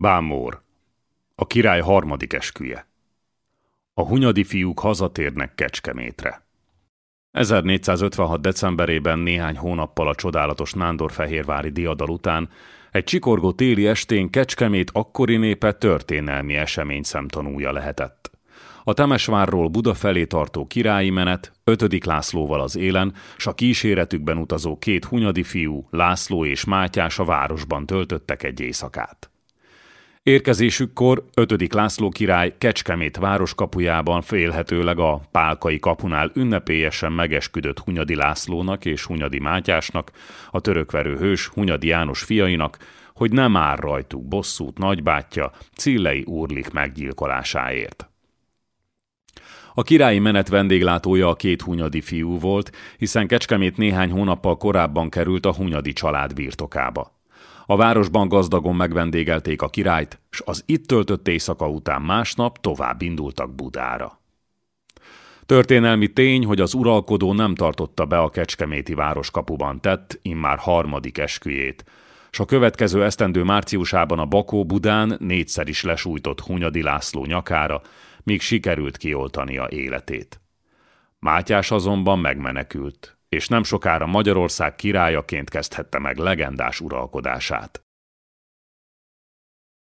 Bámor. A király harmadik esküje. A hunyadi fiúk hazatérnek Kecskemétre. 1456. decemberében néhány hónappal a csodálatos Nándorfehérvári diadal után egy csikorgó téli estén Kecskemét akkori népe történelmi esemény szemtanúja lehetett. A Temesvárról Buda felé tartó királyi menet, ötödik Lászlóval az élen, s a kíséretükben utazó két hunyadi fiú, László és Mátyás a városban töltöttek egy éjszakát. Érkezésükkor 5. László király Kecskemét városkapujában félhetőleg a Pálkai kapunál ünnepélyesen megesküdött Hunyadi Lászlónak és Hunyadi Mátyásnak, a törökverő hős Hunyadi János fiainak, hogy nem ár rajtuk bosszút nagybátyja Cillei Úrlik meggyilkolásáért. A királyi menet vendéglátója a két hunyadi fiú volt, hiszen Kecskemét néhány hónappal korábban került a hunyadi család birtokába. A városban gazdagon megvendégelték a királyt, s az itt töltött éjszaka után másnap tovább indultak Budára. Történelmi tény, hogy az uralkodó nem tartotta be a Kecskeméti városkapuban tett, immár harmadik esküjét, s a következő esztendő márciusában a Bakó Budán négyszer is lesújtott Hunyadi László nyakára, míg sikerült kioltania életét. Mátyás azonban megmenekült, és nem sokára Magyarország királyaként kezdhette meg legendás uralkodását.